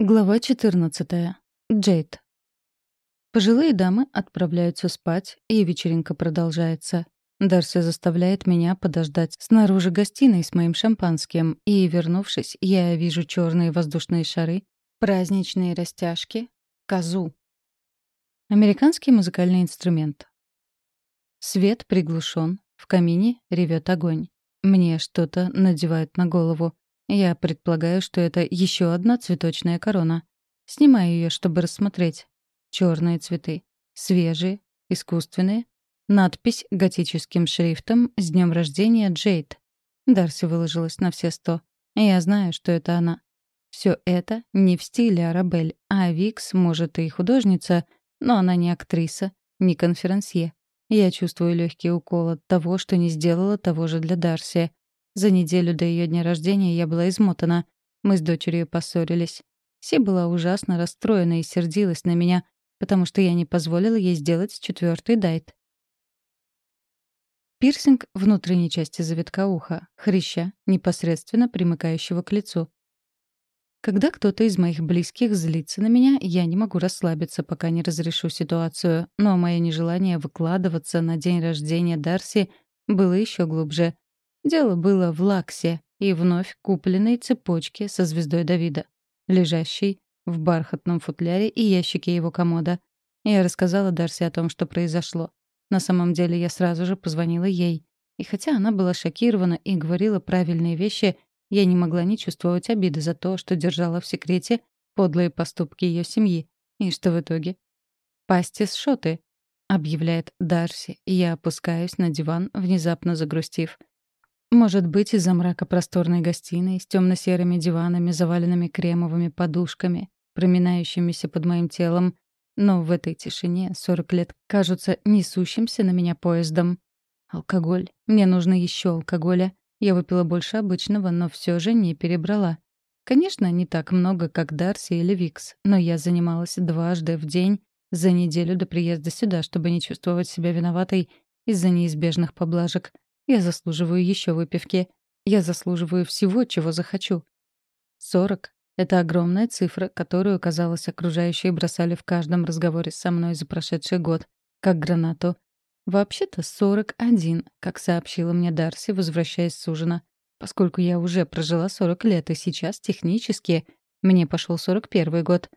Глава 14. Джейд. Пожилые дамы отправляются спать, и вечеринка продолжается. Дарси заставляет меня подождать снаружи гостиной с моим шампанским, и, вернувшись, я вижу черные воздушные шары, праздничные растяжки, козу. Американский музыкальный инструмент. Свет приглушен, в камине ревет огонь. Мне что-то надевают на голову. Я предполагаю, что это еще одна цветочная корона. Снимаю ее, чтобы рассмотреть. Черные цветы. Свежие, искусственные. Надпись готическим шрифтом «С днем рождения, Джейд». Дарси выложилась на все сто. Я знаю, что это она. Все это не в стиле Арабель, а Викс, может, и художница, но она не актриса, не конферансье. Я чувствую легкий укол от того, что не сделала того же для Дарси. За неделю до ее дня рождения я была измотана. Мы с дочерью поссорились. Си была ужасно расстроена и сердилась на меня, потому что я не позволила ей сделать четвертый дайт. Пирсинг внутренней части завитка уха, хряща, непосредственно примыкающего к лицу. Когда кто-то из моих близких злится на меня, я не могу расслабиться, пока не разрешу ситуацию, но мое нежелание выкладываться на день рождения Дарси было еще глубже. Дело было в лаксе и вновь купленной цепочке со звездой Давида, лежащей в бархатном футляре и ящике его комода. Я рассказала Дарси о том, что произошло. На самом деле я сразу же позвонила ей. И хотя она была шокирована и говорила правильные вещи, я не могла не чувствовать обиды за то, что держала в секрете подлые поступки ее семьи. И что в итоге? «Пастис шоты», — объявляет Дарси, и я опускаюсь на диван, внезапно загрустив. Может быть, из-за мрака просторной гостиной с темно-серыми диванами, заваленными кремовыми подушками, проминающимися под моим телом. Но в этой тишине 40 лет кажутся несущимся на меня поездом. Алкоголь. Мне нужно еще алкоголя. Я выпила больше обычного, но все же не перебрала. Конечно, не так много, как Дарси или Викс, но я занималась дважды в день за неделю до приезда сюда, чтобы не чувствовать себя виноватой из-за неизбежных поблажек — я заслуживаю еще выпивки. Я заслуживаю всего, чего захочу. Сорок — это огромная цифра, которую, казалось, окружающие бросали в каждом разговоре со мной за прошедший год, как гранату. Вообще-то сорок один, как сообщила мне Дарси, возвращаясь с ужина. Поскольку я уже прожила сорок лет, и сейчас технически мне пошел сорок первый год.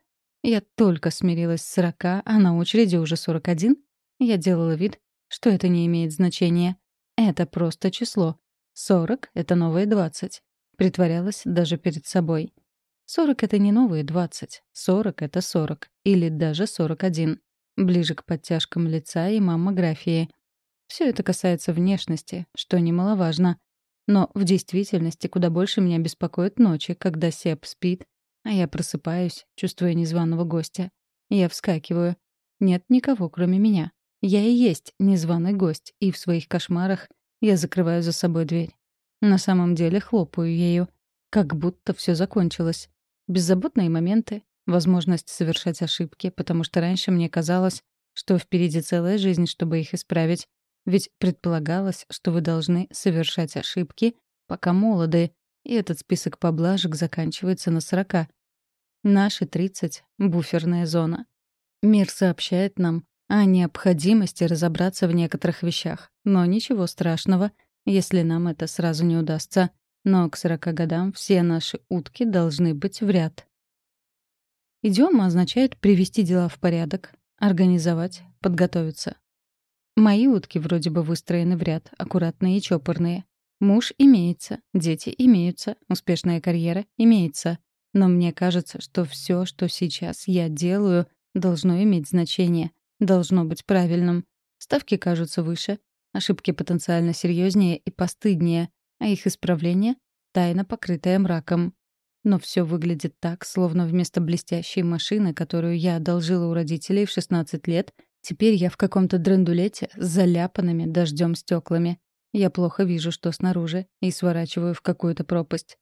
Я только смирилась с сорока, а на очереди уже сорок один. Я делала вид, что это не имеет значения. Это просто число. 40 — это новые 20. Притворялась даже перед собой. 40 — это не новые 20. 40 — это 40. Или даже 41. Ближе к подтяжкам лица и маммографии. Все это касается внешности, что немаловажно. Но в действительности куда больше меня беспокоят ночи, когда Сеп спит, а я просыпаюсь, чувствуя незваного гостя. Я вскакиваю. Нет никого, кроме меня. Я и есть незваный гость, и в своих кошмарах я закрываю за собой дверь. На самом деле хлопаю ею, как будто все закончилось. Беззаботные моменты, возможность совершать ошибки, потому что раньше мне казалось, что впереди целая жизнь, чтобы их исправить. Ведь предполагалось, что вы должны совершать ошибки, пока молоды, и этот список поблажек заканчивается на сорока. Наши тридцать — буферная зона. Мир сообщает нам, о необходимости разобраться в некоторых вещах. Но ничего страшного, если нам это сразу не удастся. Но к 40 годам все наши утки должны быть в ряд. Идиома означает привести дела в порядок, организовать, подготовиться. Мои утки вроде бы выстроены в ряд, аккуратные и чопорные. Муж имеется, дети имеются, успешная карьера имеется. Но мне кажется, что все, что сейчас я делаю, должно иметь значение должно быть правильным. Ставки кажутся выше, ошибки потенциально серьезнее и постыднее, а их исправление — тайна, покрытая мраком. Но все выглядит так, словно вместо блестящей машины, которую я одолжила у родителей в 16 лет, теперь я в каком-то драндулете с заляпанными дождем стеклами. Я плохо вижу, что снаружи, и сворачиваю в какую-то пропасть.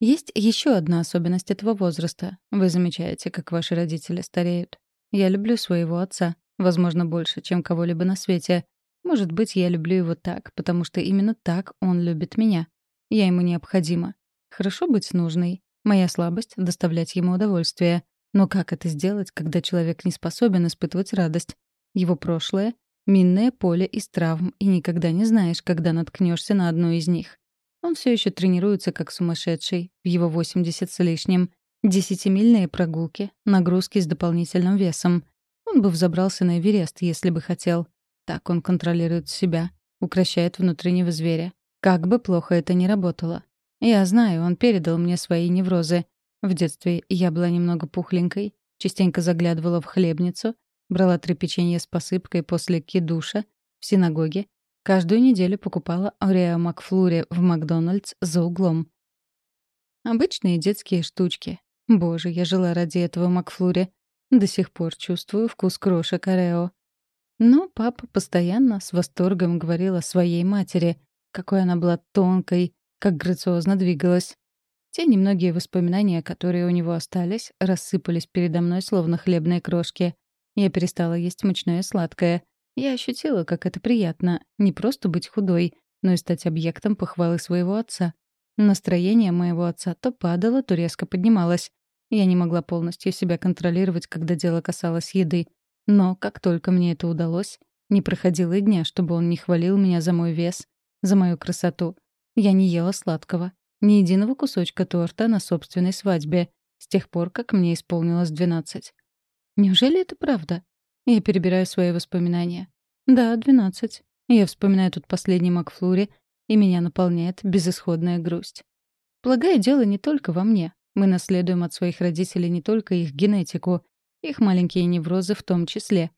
Есть еще одна особенность этого возраста. Вы замечаете, как ваши родители стареют. Я люблю своего отца, возможно, больше, чем кого-либо на свете. Может быть, я люблю его так, потому что именно так он любит меня. Я ему необходима. Хорошо быть нужной. Моя слабость — доставлять ему удовольствие. Но как это сделать, когда человек не способен испытывать радость? Его прошлое — минное поле из травм, и никогда не знаешь, когда наткнешься на одну из них. Он все еще тренируется как сумасшедший, в его 80 с лишним. Десятимильные прогулки, нагрузки с дополнительным весом. Он бы взобрался на Эверест, если бы хотел. Так он контролирует себя, укращает внутреннего зверя. Как бы плохо это ни работало. Я знаю, он передал мне свои неврозы. В детстве я была немного пухленькой, частенько заглядывала в хлебницу, брала три печенья с посыпкой после кидуша в синагоге, каждую неделю покупала Орео Макфлури в Макдональдс за углом. Обычные детские штучки. Боже, я жила ради этого Макфлури. До сих пор чувствую вкус крошек Орео. Но папа постоянно с восторгом говорил о своей матери, какой она была тонкой, как грациозно двигалась. Те немногие воспоминания, которые у него остались, рассыпались передо мной, словно хлебные крошки. Я перестала есть мучное сладкое. Я ощутила, как это приятно, не просто быть худой, но и стать объектом похвалы своего отца. Настроение моего отца то падало, то резко поднималось. Я не могла полностью себя контролировать, когда дело касалось еды. Но как только мне это удалось, не проходило и дня, чтобы он не хвалил меня за мой вес, за мою красоту, я не ела сладкого, ни единого кусочка торта на собственной свадьбе, с тех пор, как мне исполнилось 12. Неужели это правда? Я перебираю свои воспоминания. Да, 12. Я вспоминаю тут последний Макфлури, и меня наполняет безысходная грусть. Полагаю, дело не только во мне. Мы наследуем от своих родителей не только их генетику, их маленькие неврозы в том числе.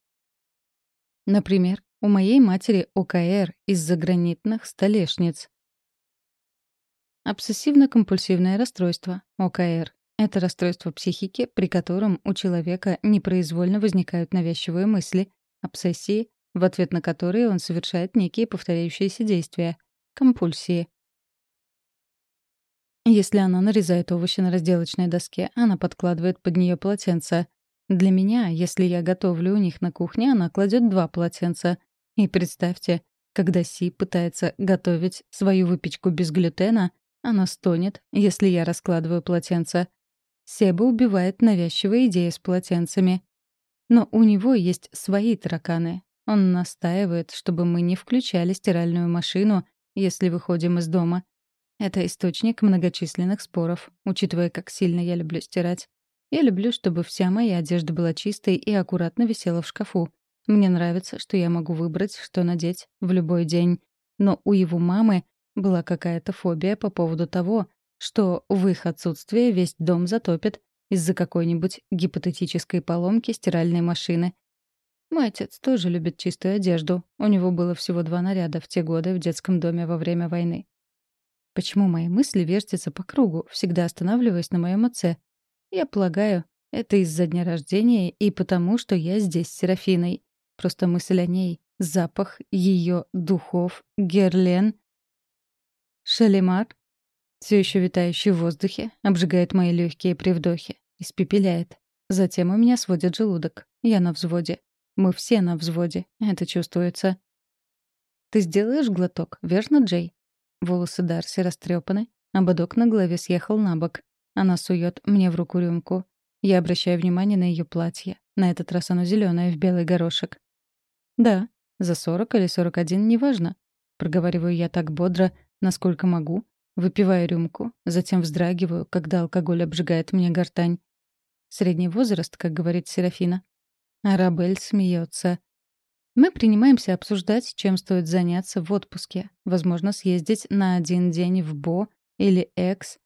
Например, у моей матери ОКР из-за гранитных столешниц. Обсессивно-компульсивное расстройство, ОКР. Это расстройство психики, при котором у человека непроизвольно возникают навязчивые мысли, обсессии, в ответ на которые он совершает некие повторяющиеся действия, компульсии. Если она нарезает овощи на разделочной доске, она подкладывает под нее полотенце. Для меня, если я готовлю у них на кухне, она кладет два полотенца. И представьте, когда Си пытается готовить свою выпечку без глютена, она стонет, если я раскладываю полотенца. Себа убивает навязчивая идея с полотенцами. Но у него есть свои тараканы. Он настаивает, чтобы мы не включали стиральную машину, если выходим из дома. Это источник многочисленных споров, учитывая, как сильно я люблю стирать. Я люблю, чтобы вся моя одежда была чистой и аккуратно висела в шкафу. Мне нравится, что я могу выбрать, что надеть в любой день. Но у его мамы была какая-то фобия по поводу того, что в их отсутствие весь дом затопит из-за какой-нибудь гипотетической поломки стиральной машины. Мой отец тоже любит чистую одежду. У него было всего два наряда в те годы в детском доме во время войны. Почему мои мысли вертятся по кругу, всегда останавливаясь на моем отце? Я полагаю, это из-за дня рождения и потому, что я здесь с Серафиной. Просто мысль о ней, запах ее духов, герлен Шалимар, все еще витающий в воздухе, обжигает мои легкие при вдохе, испепеляет. Затем у меня сводит желудок. Я на взводе. Мы все на взводе. Это чувствуется. «Ты сделаешь глоток, верно, Джей?» Волосы Дарси растрепаны, ободок на голове съехал на бок. Она сует мне в руку рюмку. Я обращаю внимание на ее платье. На этот раз оно зеленое в белый горошек. «Да, за сорок или сорок один, неважно», — проговариваю я так бодро, насколько могу, выпиваю рюмку, затем вздрагиваю, когда алкоголь обжигает мне гортань. Средний возраст, как говорит Серафина. Арабель смеется. Мы принимаемся обсуждать, чем стоит заняться в отпуске. Возможно, съездить на один день в Бо или Экс.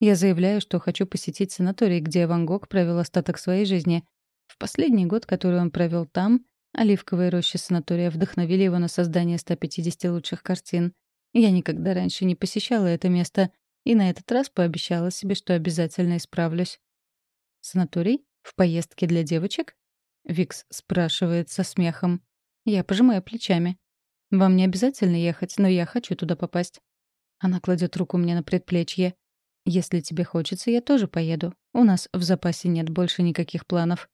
Я заявляю, что хочу посетить санаторий, где Ван Гог провел остаток своей жизни. В последний год, который он провел там, оливковые рощи санатория вдохновили его на создание 150 лучших картин. Я никогда раньше не посещала это место, и на этот раз пообещала себе, что обязательно исправлюсь. «Санаторий? В поездке для девочек?» Викс спрашивает со смехом. Я пожимаю плечами. «Вам не обязательно ехать, но я хочу туда попасть». Она кладет руку мне на предплечье. «Если тебе хочется, я тоже поеду. У нас в запасе нет больше никаких планов.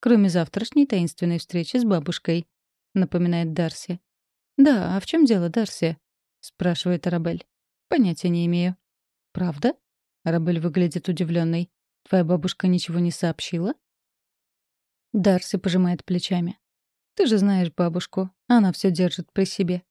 Кроме завтрашней таинственной встречи с бабушкой», — напоминает Дарси. «Да, а в чем дело, Дарси?» — спрашивает Арабель. «Понятия не имею». «Правда?» Арабель выглядит удивленной. «Твоя бабушка ничего не сообщила?» Дарси пожимает плечами. «Ты же знаешь бабушку. Она все держит при себе».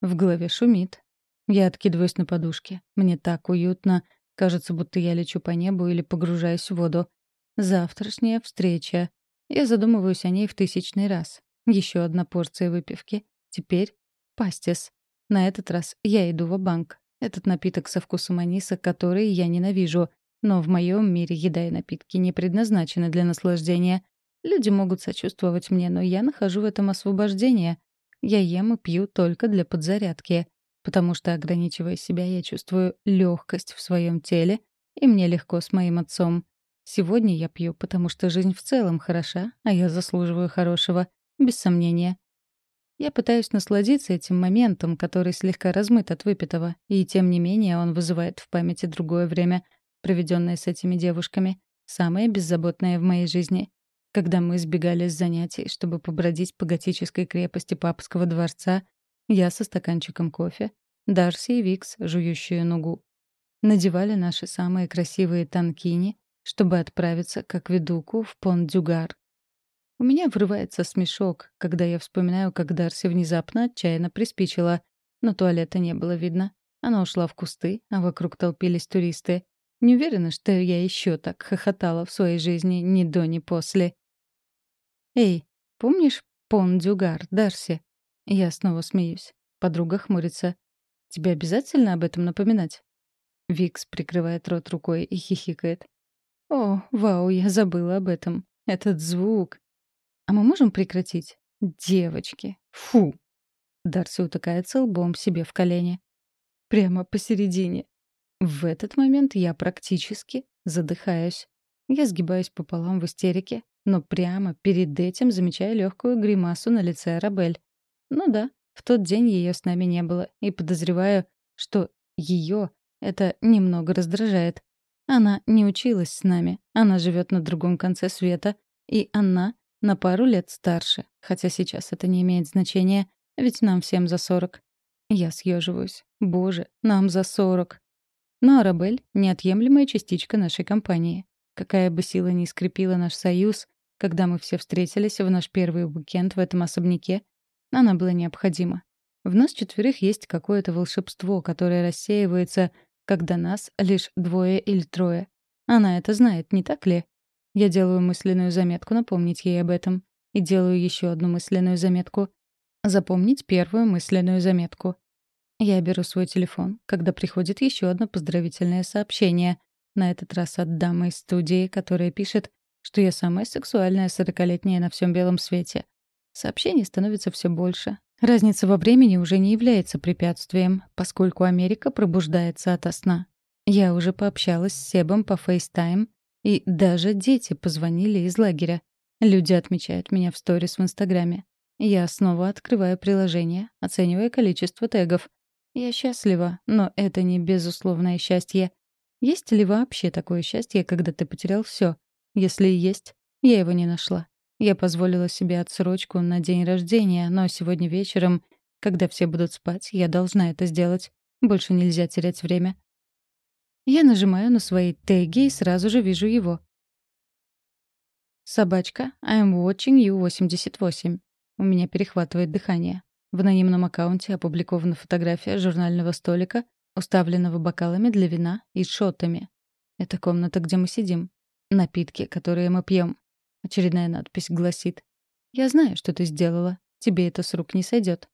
В голове шумит. Я откидываюсь на подушке. Мне так уютно. Кажется, будто я лечу по небу или погружаюсь в воду. Завтрашняя встреча. Я задумываюсь о ней в тысячный раз. Еще одна порция выпивки. Теперь пастис. На этот раз я иду в банк Этот напиток со вкусом аниса, который я ненавижу. Но в моем мире еда и напитки не предназначены для наслаждения. Люди могут сочувствовать мне, но я нахожу в этом освобождение. Я ем и пью только для подзарядки. Потому что, ограничивая себя, я чувствую легкость в своем теле, и мне легко с моим отцом. Сегодня я пью, потому что жизнь в целом хороша, а я заслуживаю хорошего, без сомнения. Я пытаюсь насладиться этим моментом, который слегка размыт от выпитого, и тем не менее он вызывает в памяти другое время, проведенное с этими девушками, самое беззаботное в моей жизни. Когда мы сбегали с занятий, чтобы побродить по готической крепости папского дворца, я со стаканчиком кофе, Дарси и Викс, жующие нугу. Надевали наши самые красивые танкини, чтобы отправиться, как ведуку, в Пон-Дюгар. У меня врывается смешок, когда я вспоминаю, как Дарси внезапно отчаянно приспичила, но туалета не было видно. Она ушла в кусты, а вокруг толпились туристы. Не уверена, что я еще так хохотала в своей жизни ни до, ни после. «Эй, помнишь Пон-Дюгар, Дарси?» Я снова смеюсь. Подруга хмурится. «Тебе обязательно об этом напоминать?» Викс прикрывает рот рукой и хихикает. О, вау, я забыла об этом. Этот звук. А мы можем прекратить? Девочки. Фу. Дарси утыкается лбом себе в колени. Прямо посередине. В этот момент я практически задыхаюсь. Я сгибаюсь пополам в истерике, но прямо перед этим замечаю легкую гримасу на лице Арабель. Ну да, в тот день ее с нами не было, и подозреваю, что ее это немного раздражает. Она не училась с нами. Она живет на другом конце света. И она на пару лет старше. Хотя сейчас это не имеет значения, ведь нам всем за сорок. Я съеживаюсь. Боже, нам за сорок. Но Арабель — неотъемлемая частичка нашей компании. Какая бы сила ни скрепила наш союз, когда мы все встретились в наш первый уикенд в этом особняке, она была необходима. В нас четверых есть какое-то волшебство, которое рассеивается — когда нас лишь двое или трое. Она это знает, не так ли? Я делаю мысленную заметку напомнить ей об этом. И делаю еще одну мысленную заметку. Запомнить первую мысленную заметку. Я беру свой телефон, когда приходит еще одно поздравительное сообщение. На этот раз от дамы из студии, которая пишет, что я самая сексуальная сорокалетняя на всем белом свете. Сообщений становится все больше. Разница во времени уже не является препятствием, поскольку Америка пробуждается ото сна. Я уже пообщалась с Себом по FaceTime, и даже дети позвонили из лагеря. Люди отмечают меня в сторис в Инстаграме. Я снова открываю приложение, оценивая количество тегов. Я счастлива, но это не безусловное счастье. Есть ли вообще такое счастье, когда ты потерял все? Если и есть, я его не нашла. Я позволила себе отсрочку на день рождения, но сегодня вечером, когда все будут спать, я должна это сделать. Больше нельзя терять время. Я нажимаю на свои теги и сразу же вижу его. Собачка I'm watching you 88. У меня перехватывает дыхание. В анонимном аккаунте опубликована фотография журнального столика, уставленного бокалами для вина и шотами. Это комната, где мы сидим. Напитки, которые мы пьем. Очередная надпись гласит «Я знаю, что ты сделала. Тебе это с рук не сойдет».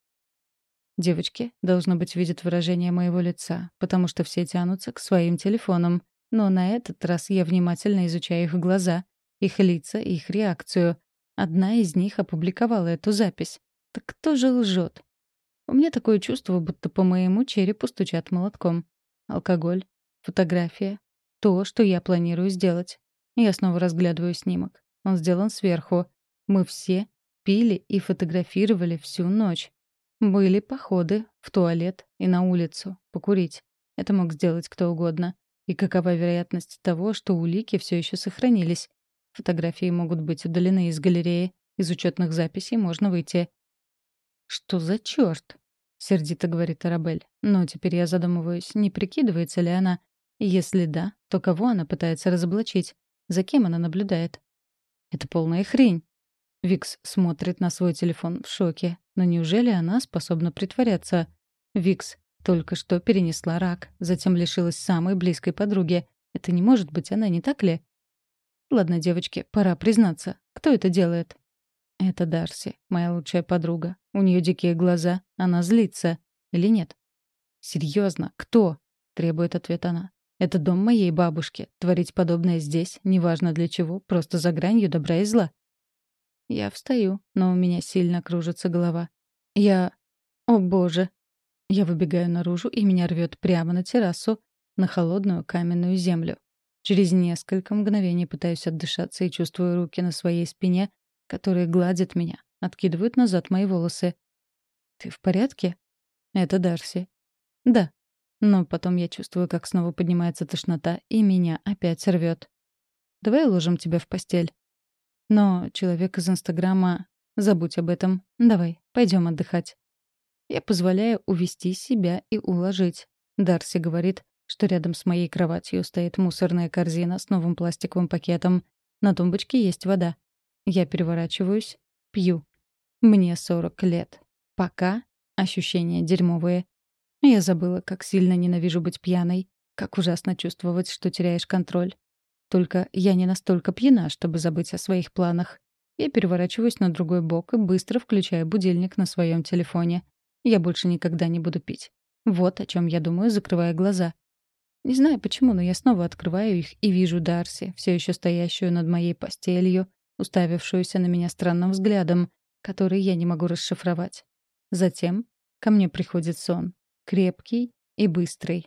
Девочки, должно быть, видят выражение моего лица, потому что все тянутся к своим телефонам. Но на этот раз я внимательно изучаю их глаза, их лица их реакцию. Одна из них опубликовала эту запись. Так кто же лжет? У меня такое чувство, будто по моему черепу стучат молотком. Алкоголь, фотография, то, что я планирую сделать. Я снова разглядываю снимок. Он сделан сверху. Мы все пили и фотографировали всю ночь. Были походы в туалет и на улицу, покурить. Это мог сделать кто угодно. И какова вероятность того, что улики все еще сохранились? Фотографии могут быть удалены из галереи. Из учетных записей можно выйти. «Что за черт? сердито говорит Арабель. Но теперь я задумываюсь, не прикидывается ли она. Если да, то кого она пытается разоблачить? За кем она наблюдает? Это полная хрень. Викс смотрит на свой телефон в шоке. Но неужели она способна притворяться? Викс только что перенесла рак, затем лишилась самой близкой подруги. Это не может быть она, не так ли? Ладно, девочки, пора признаться. Кто это делает? Это Дарси, моя лучшая подруга. У нее дикие глаза. Она злится. Или нет? Серьезно, кто? Требует ответ она. Это дом моей бабушки. Творить подобное здесь, неважно для чего, просто за гранью добра и зла. Я встаю, но у меня сильно кружится голова. Я... О боже! Я выбегаю наружу, и меня рвет прямо на террасу, на холодную каменную землю. Через несколько мгновений пытаюсь отдышаться и чувствую руки на своей спине, которые гладят меня, откидывают назад мои волосы. «Ты в порядке?» «Это Дарси». «Да», но потом я чувствую, как снова поднимается тошнота, и меня опять рвет. Давай уложим тебя в постель. Но человек из Инстаграма... Забудь об этом. Давай, пойдем отдыхать. Я позволяю увести себя и уложить. Дарси говорит, что рядом с моей кроватью стоит мусорная корзина с новым пластиковым пакетом. На тумбочке есть вода. Я переворачиваюсь, пью. Мне 40 лет. Пока ощущения дерьмовые. Я забыла, как сильно ненавижу быть пьяной, как ужасно чувствовать, что теряешь контроль. Только я не настолько пьяна, чтобы забыть о своих планах. Я переворачиваюсь на другой бок и быстро включаю будильник на своем телефоне. Я больше никогда не буду пить. Вот о чем я думаю, закрывая глаза. Не знаю почему, но я снова открываю их и вижу Дарси, все еще стоящую над моей постелью, уставившуюся на меня странным взглядом, который я не могу расшифровать. Затем ко мне приходит сон крепкий и быстрый.